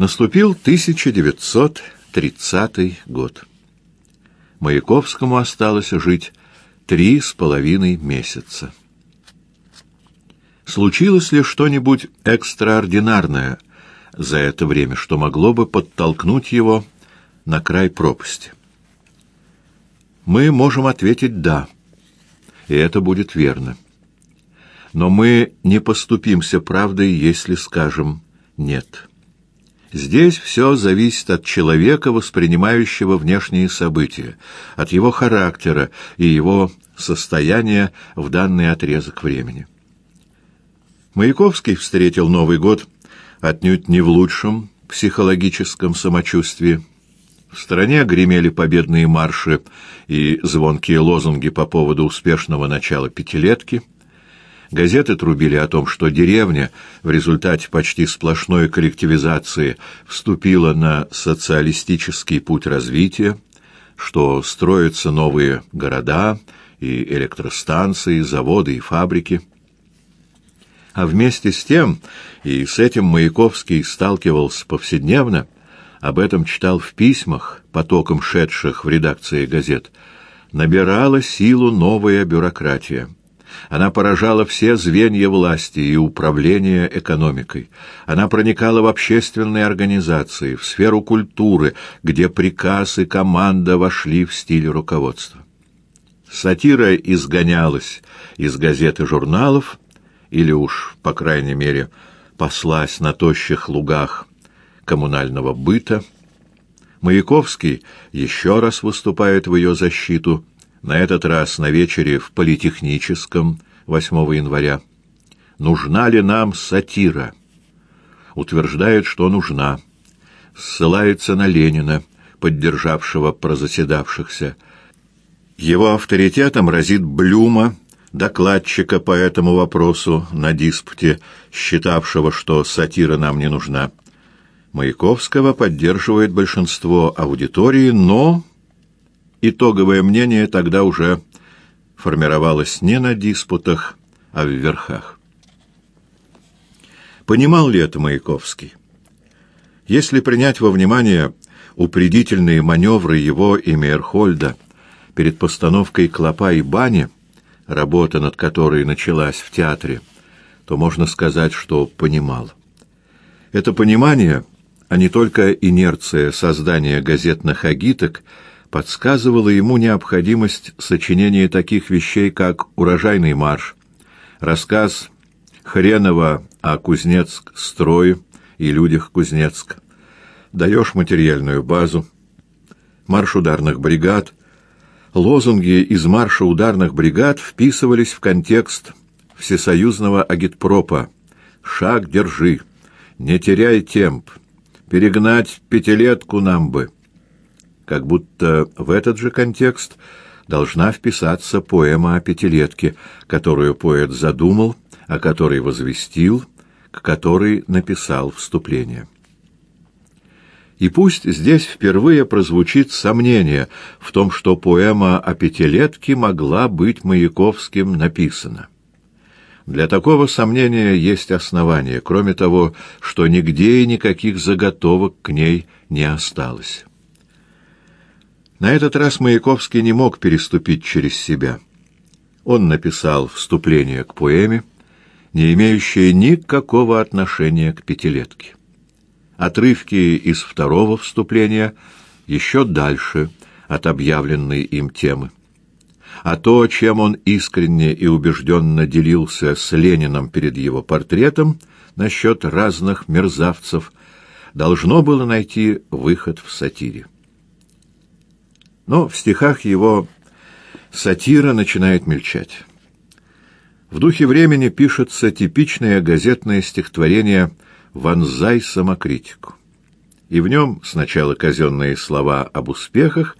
Наступил 1930 год. Маяковскому осталось жить три с половиной месяца. Случилось ли что-нибудь экстраординарное за это время, что могло бы подтолкнуть его на край пропасти? Мы можем ответить «да», и это будет верно. Но мы не поступимся правдой, если скажем «нет». Здесь все зависит от человека, воспринимающего внешние события, от его характера и его состояния в данный отрезок времени. Маяковский встретил Новый год отнюдь не в лучшем психологическом самочувствии. В стране гремели победные марши и звонкие лозунги по поводу успешного начала пятилетки – Газеты трубили о том, что деревня в результате почти сплошной коллективизации вступила на социалистический путь развития, что строятся новые города и электростанции, заводы и фабрики. А вместе с тем, и с этим Маяковский сталкивался повседневно, об этом читал в письмах, потоком шедших в редакции газет, набирала силу новая бюрократия. Она поражала все звенья власти и управления экономикой. Она проникала в общественные организации, в сферу культуры, где приказ и команда вошли в стиль руководства. Сатира изгонялась из газет и журналов, или уж, по крайней мере, паслась на тощих лугах коммунального быта. Маяковский еще раз выступает в ее защиту – на этот раз на вечере в Политехническом 8 января. Нужна ли нам сатира? Утверждает, что нужна. Ссылается на Ленина, поддержавшего прозаседавшихся. Его авторитетом разит Блюма, докладчика по этому вопросу на диспуте, считавшего, что сатира нам не нужна. Маяковского поддерживает большинство аудитории, но итоговое мнение тогда уже формировалось не на диспутах, а в верхах. Понимал ли это Маяковский? Если принять во внимание упредительные маневры его и Мейерхольда перед постановкой «Клопа и бани», работа над которой началась в театре, то можно сказать, что понимал. Это понимание, а не только инерция создания газетных агиток – подсказывала ему необходимость сочинения таких вещей, как «Урожайный марш», рассказ Хренова о Кузнецк-строе и людях Кузнецка. Даешь материальную базу, марш ударных бригад. Лозунги из марша ударных бригад вписывались в контекст всесоюзного агитпропа «Шаг держи», «Не теряй темп», «Перегнать пятилетку нам бы» как будто в этот же контекст должна вписаться поэма о пятилетке, которую поэт задумал, о которой возвестил, к которой написал вступление. И пусть здесь впервые прозвучит сомнение в том, что поэма о пятилетке могла быть Маяковским написана. Для такого сомнения есть основания, кроме того, что нигде и никаких заготовок к ней не осталось. На этот раз Маяковский не мог переступить через себя. Он написал вступление к поэме, не имеющее никакого отношения к пятилетке. Отрывки из второго вступления еще дальше от объявленной им темы. А то, чем он искренне и убежденно делился с Лениным перед его портретом насчет разных мерзавцев, должно было найти выход в сатире. Но в стихах его сатира начинает мельчать. В духе времени пишется типичное газетное стихотворение «Вонзай самокритику». И в нем сначала казенные слова об успехах,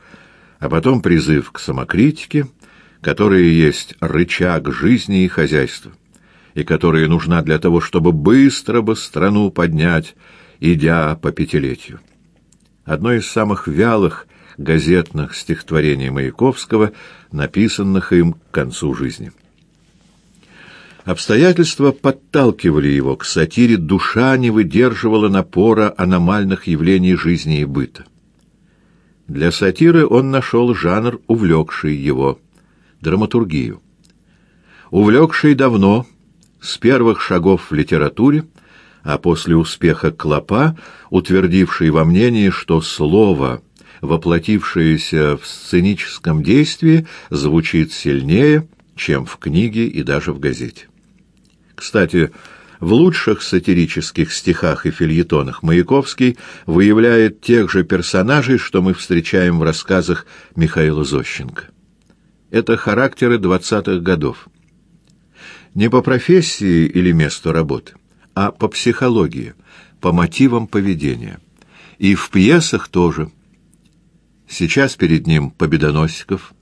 а потом призыв к самокритике, которая есть рычаг жизни и хозяйства, и которая нужна для того, чтобы быстро бы страну поднять, идя по пятилетию. Одно из самых вялых газетных стихотворений Маяковского, написанных им к концу жизни. Обстоятельства подталкивали его к сатире, душа не выдерживала напора аномальных явлений жизни и быта. Для сатиры он нашел жанр, увлекший его — драматургию. Увлекший давно, с первых шагов в литературе, а после успеха Клопа, утвердивший во мнении, что слово, воплотившееся в сценическом действии, звучит сильнее, чем в книге и даже в газете. Кстати, в лучших сатирических стихах и фильетонах Маяковский выявляет тех же персонажей, что мы встречаем в рассказах Михаила Зощенко. Это характеры двадцатых годов. Не по профессии или месту работы, а по психологии, по мотивам поведения. И в пьесах тоже. Сейчас перед ним Победоносиков,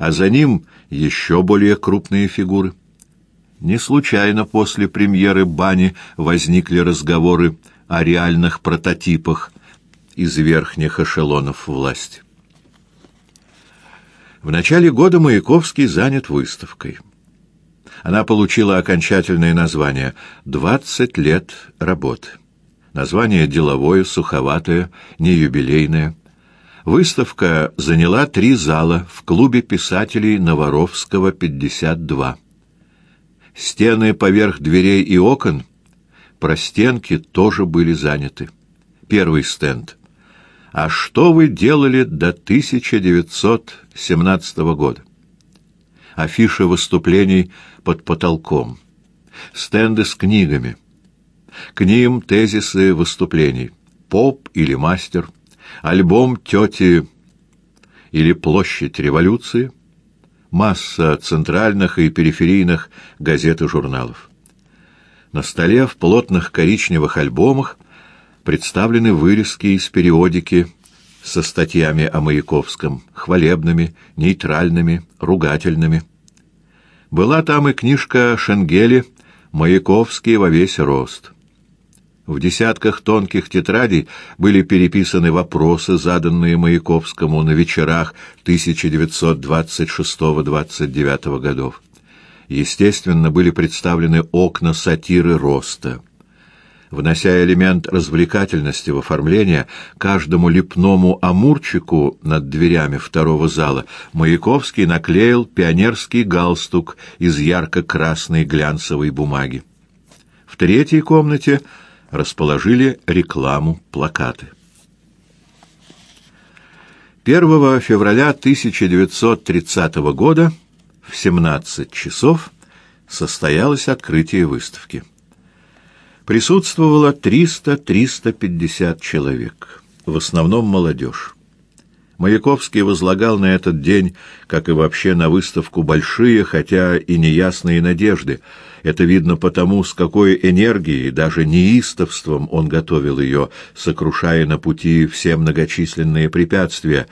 а за ним еще более крупные фигуры. Не случайно после премьеры «Бани» возникли разговоры о реальных прототипах из верхних эшелонов власти. В начале года Маяковский занят выставкой. Она получила окончательное название «Двадцать лет работы». Название деловое, суховатое, не юбилейное. Выставка заняла три зала в клубе писателей Новоровского, 52. Стены поверх дверей и окон, простенки тоже были заняты. Первый стенд. А что вы делали до 1917 года? Афиши выступлений под потолком. Стенды с книгами. К ним тезисы выступлений. Поп или мастер. Альбом тети или площадь революции масса центральных и периферийных газет и журналов. На столе в плотных коричневых альбомах представлены вырезки из периодики со статьями о Маяковском, хвалебными, нейтральными, ругательными. Была там и книжка Шенгели «Маяковский во весь рост». В десятках тонких тетрадей были переписаны вопросы, заданные Маяковскому на вечерах 1926-29 годов. Естественно, были представлены окна сатиры роста. Внося элемент развлекательности в оформление, каждому лепному амурчику над дверями второго зала Маяковский наклеил пионерский галстук из ярко-красной глянцевой бумаги. В третьей комнате — расположили рекламу, плакаты. 1 февраля 1930 года в 17 часов состоялось открытие выставки. Присутствовало 300-350 человек, в основном молодежь. Маяковский возлагал на этот день, как и вообще на выставку, большие, хотя и неясные надежды. Это видно потому, с какой энергией, даже неистовством он готовил ее, сокрушая на пути все многочисленные препятствия,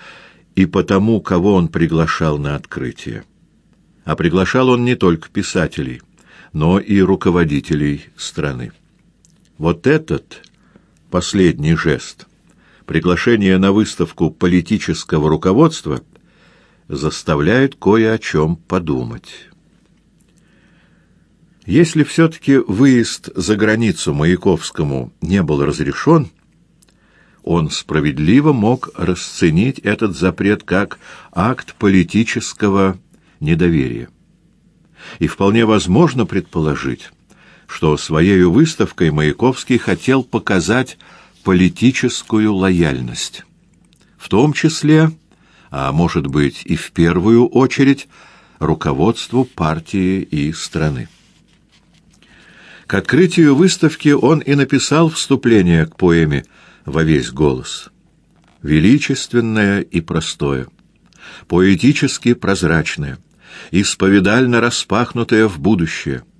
и потому, кого он приглашал на открытие. А приглашал он не только писателей, но и руководителей страны. Вот этот последний жест — приглашение на выставку политического руководства заставляет кое о чем подумать. Если все-таки выезд за границу Маяковскому не был разрешен, он справедливо мог расценить этот запрет как акт политического недоверия. И вполне возможно предположить, что своей выставкой Маяковский хотел показать политическую лояльность, в том числе, а может быть и в первую очередь, руководству партии и страны. К открытию выставки он и написал вступление к поэме «Во весь голос». Величественное и простое, поэтически прозрачное, исповедально распахнутое в будущее –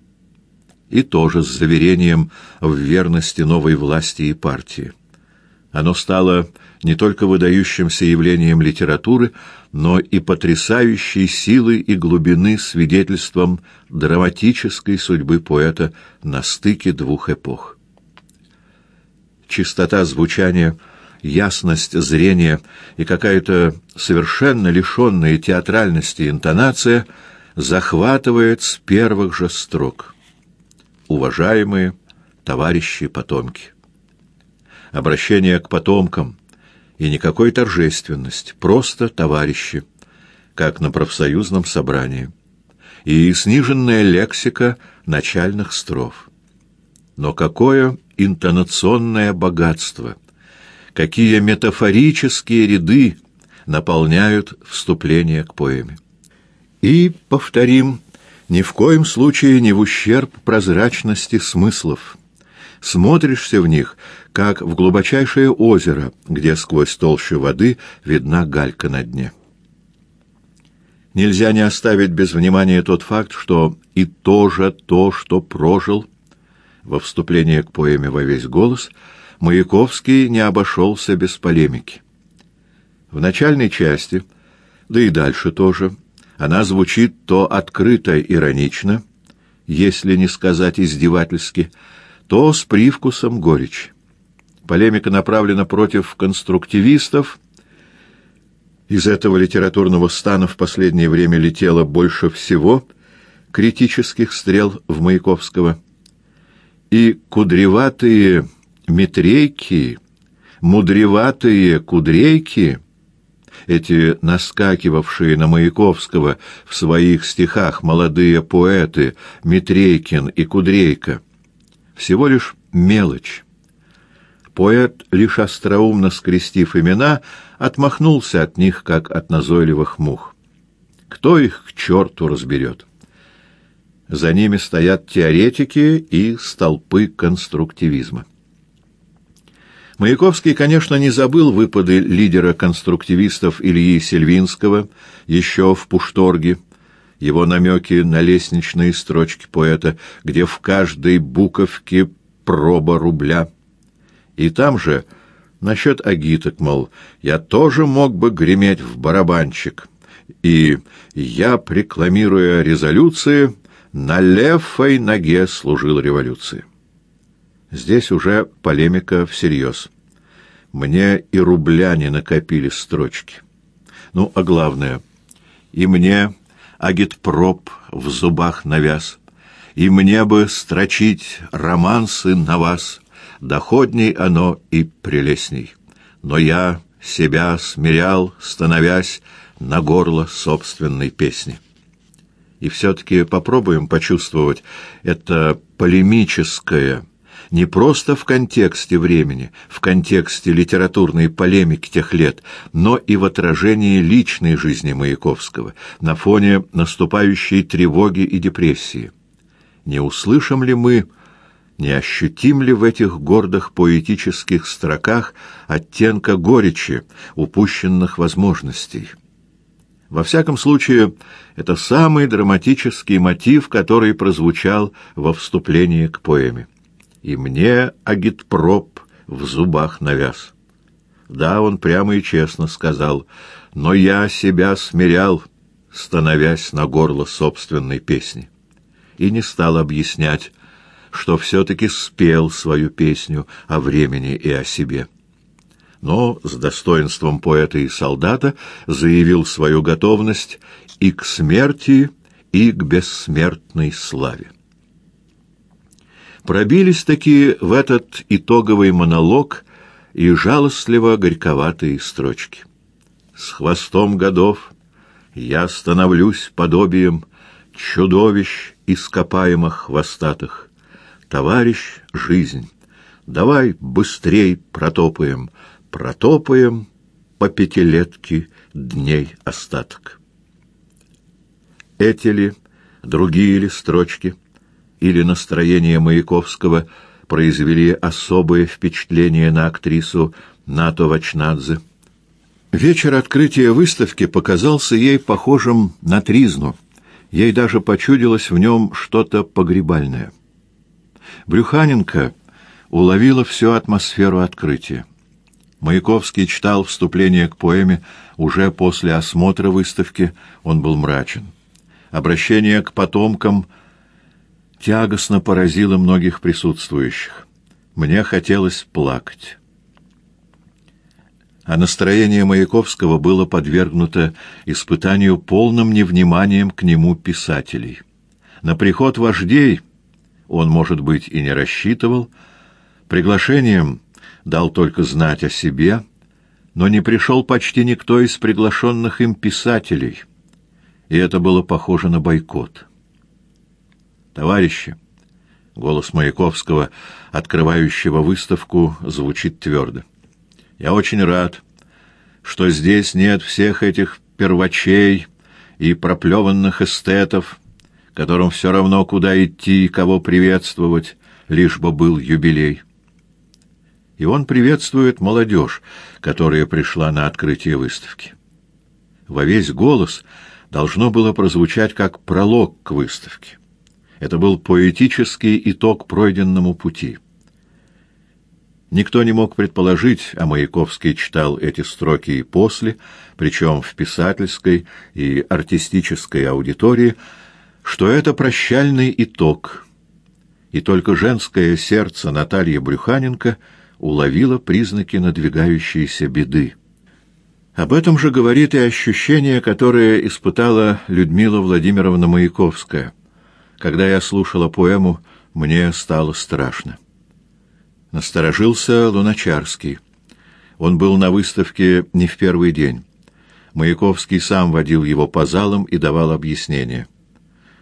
и тоже с заверением в верности новой власти и партии. Оно стало не только выдающимся явлением литературы, но и потрясающей силы и глубины свидетельством драматической судьбы поэта на стыке двух эпох. Чистота звучания, ясность зрения и какая-то совершенно лишенная театральности интонация захватывает с первых же строк — уважаемые товарищи потомки. Обращение к потомкам и никакой торжественности, просто товарищи, как на профсоюзном собрании, и сниженная лексика начальных строф. Но какое интонационное богатство, какие метафорические ряды наполняют вступление к поэме. И, повторим, ни в коем случае не в ущерб прозрачности смыслов. Смотришься в них, как в глубочайшее озеро, где сквозь толщу воды видна галька на дне. Нельзя не оставить без внимания тот факт, что и то же то, что прожил, во вступлении к поэме во весь голос, Маяковский не обошелся без полемики. В начальной части, да и дальше тоже, она звучит то открыто иронично, если не сказать издевательски, то с привкусом горечи. Полемика направлена против конструктивистов. Из этого литературного стана в последнее время летело больше всего критических стрел в Маяковского. И кудреватые метрейки, мудреватые кудрейки — эти наскакивавшие на Маяковского в своих стихах молодые поэты Митрейкин и Кудрейка. Всего лишь мелочь. Поэт, лишь остроумно скрестив имена, отмахнулся от них, как от назойливых мух. Кто их к черту разберет? За ними стоят теоретики и столпы конструктивизма. Маяковский, конечно, не забыл выпады лидера конструктивистов Ильи Сельвинского еще в Пушторге, его намеки на лестничные строчки поэта, где в каждой буковке проба рубля. И там же насчет агиток, мол, я тоже мог бы греметь в барабанчик. И я, прикламируя резолюции, на левой ноге служил революции. Здесь уже полемика всерьез. Мне и рубля не накопили строчки. Ну, а главное, и мне агитпроп в зубах навяз, и мне бы строчить романсы на вас, доходней оно и прелестней. Но я себя смирял, становясь на горло собственной песни. И все-таки попробуем почувствовать это полемическое, не просто в контексте времени, в контексте литературной полемики тех лет, но и в отражении личной жизни Маяковского, на фоне наступающей тревоги и депрессии. Не услышим ли мы, не ощутим ли в этих гордых поэтических строках оттенка горечи, упущенных возможностей? Во всяком случае, это самый драматический мотив, который прозвучал во вступлении к поэме и мне агитпроп в зубах навяз. Да, он прямо и честно сказал, но я себя смирял, становясь на горло собственной песни, и не стал объяснять, что все-таки спел свою песню о времени и о себе. Но с достоинством поэта и солдата заявил свою готовность и к смерти, и к бессмертной славе пробились такие в этот итоговый монолог и жалостливо-горьковатые строчки. С хвостом годов я становлюсь подобием чудовищ ископаемых хвостатых. Товарищ, жизнь, давай быстрей протопаем, протопаем по пятилетке дней остаток. Эти ли, другие ли строчки — или настроение Маяковского произвели особое впечатление на актрису Нато Вачнадзе. Вечер открытия выставки показался ей похожим на тризну. Ей даже почудилось в нем что-то погребальное. Брюханенко уловила всю атмосферу открытия. Маяковский читал вступление к поэме уже после осмотра выставки, он был мрачен. Обращение к потомкам – тягостно поразило многих присутствующих. Мне хотелось плакать. А настроение Маяковского было подвергнуто испытанию полным невниманием к нему писателей. На приход вождей он, может быть, и не рассчитывал, приглашением дал только знать о себе, но не пришел почти никто из приглашенных им писателей, и это было похоже на бойкот. «Товарищи!» — голос Маяковского, открывающего выставку, звучит твердо. «Я очень рад, что здесь нет всех этих первачей и проплеванных эстетов, которым все равно, куда идти и кого приветствовать, лишь бы был юбилей. И он приветствует молодежь, которая пришла на открытие выставки. Во весь голос должно было прозвучать как пролог к выставке. Это был поэтический итог пройденному пути. Никто не мог предположить, а Маяковский читал эти строки и после, причем в писательской и артистической аудитории, что это прощальный итог. И только женское сердце Натальи Брюханенко уловило признаки надвигающейся беды. Об этом же говорит и ощущение, которое испытала Людмила Владимировна Маяковская. Когда я слушала поэму, мне стало страшно. Насторожился Луначарский. Он был на выставке не в первый день. Маяковский сам водил его по залам и давал объяснения.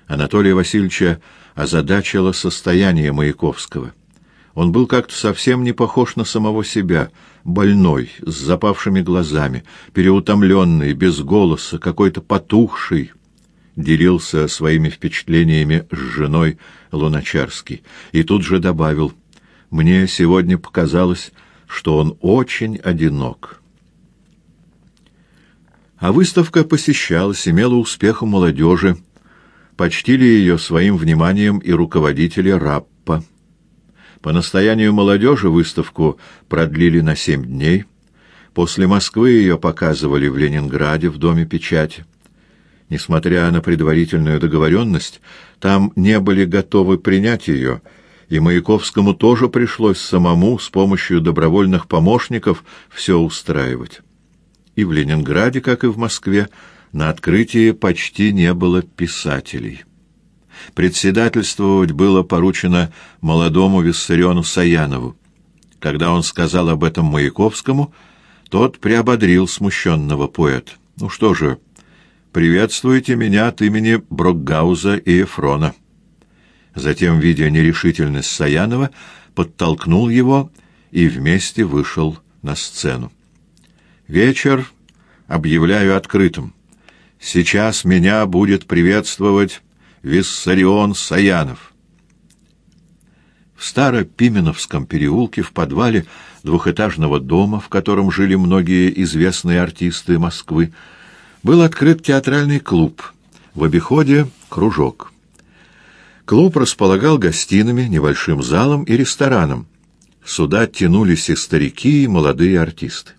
Анатолия Васильевича озадачило состояние Маяковского. Он был как-то совсем не похож на самого себя, больной, с запавшими глазами, переутомленный, без голоса, какой-то потухший. Делился своими впечатлениями с женой Луначарский и тут же добавил — мне сегодня показалось, что он очень одинок. А выставка посещалась, имела успех у молодежи. Почтили ее своим вниманием и руководители РАППа. По настоянию молодежи выставку продлили на семь дней. После Москвы ее показывали в Ленинграде в Доме печати. Несмотря на предварительную договоренность, там не были готовы принять ее — и Маяковскому тоже пришлось самому с помощью добровольных помощников все устраивать. И в Ленинграде, как и в Москве, на открытии почти не было писателей. Председательствовать было поручено молодому Виссариону Саянову. Когда он сказал об этом Маяковскому, тот приободрил смущенного поэта. «Ну что же, приветствуйте меня от имени Брокгауза и Эфрона». Затем, видя нерешительность Саянова, подтолкнул его и вместе вышел на сцену. Вечер объявляю открытым. Сейчас меня будет приветствовать Виссарион Саянов. В Старопименовском переулке в подвале двухэтажного дома, в котором жили многие известные артисты Москвы, был открыт театральный клуб. В обиходе кружок. Клуб располагал гостинами, небольшим залом и рестораном. Сюда тянулись и старики, и молодые артисты.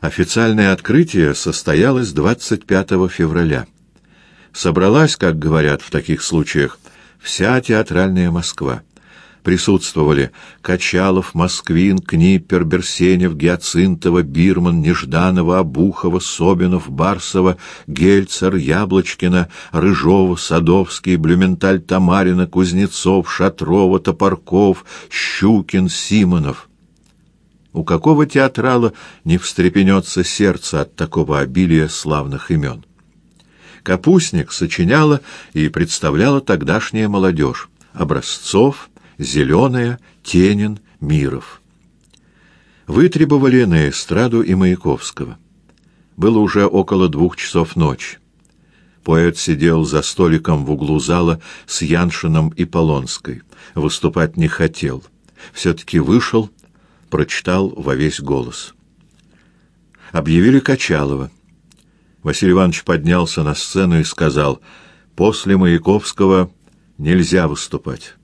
Официальное открытие состоялось 25 февраля. Собралась, как говорят в таких случаях, вся театральная Москва присутствовали Качалов, Москвин, Книпер, Берсенев, Гиацинтова, Бирман, Нежданова, Обухова, Собинов, Барсова, Гельцер, Яблочкина, Рыжова, Садовский, Блюменталь, Тамарина, Кузнецов, Шатрова, Топорков, Щукин, Симонов. У какого театрала не встрепенется сердце от такого обилия славных имен? Капустник сочиняла и представляла тогдашняя молодежь. Образцов, Зеленая, Тенин, Миров. Вытребовали на эстраду и Маяковского. Было уже около двух часов ночи. Поэт сидел за столиком в углу зала с Яншином и Полонской. Выступать не хотел. Все-таки вышел, прочитал во весь голос. Объявили Качалова. Василий Иванович поднялся на сцену и сказал, «После Маяковского нельзя выступать».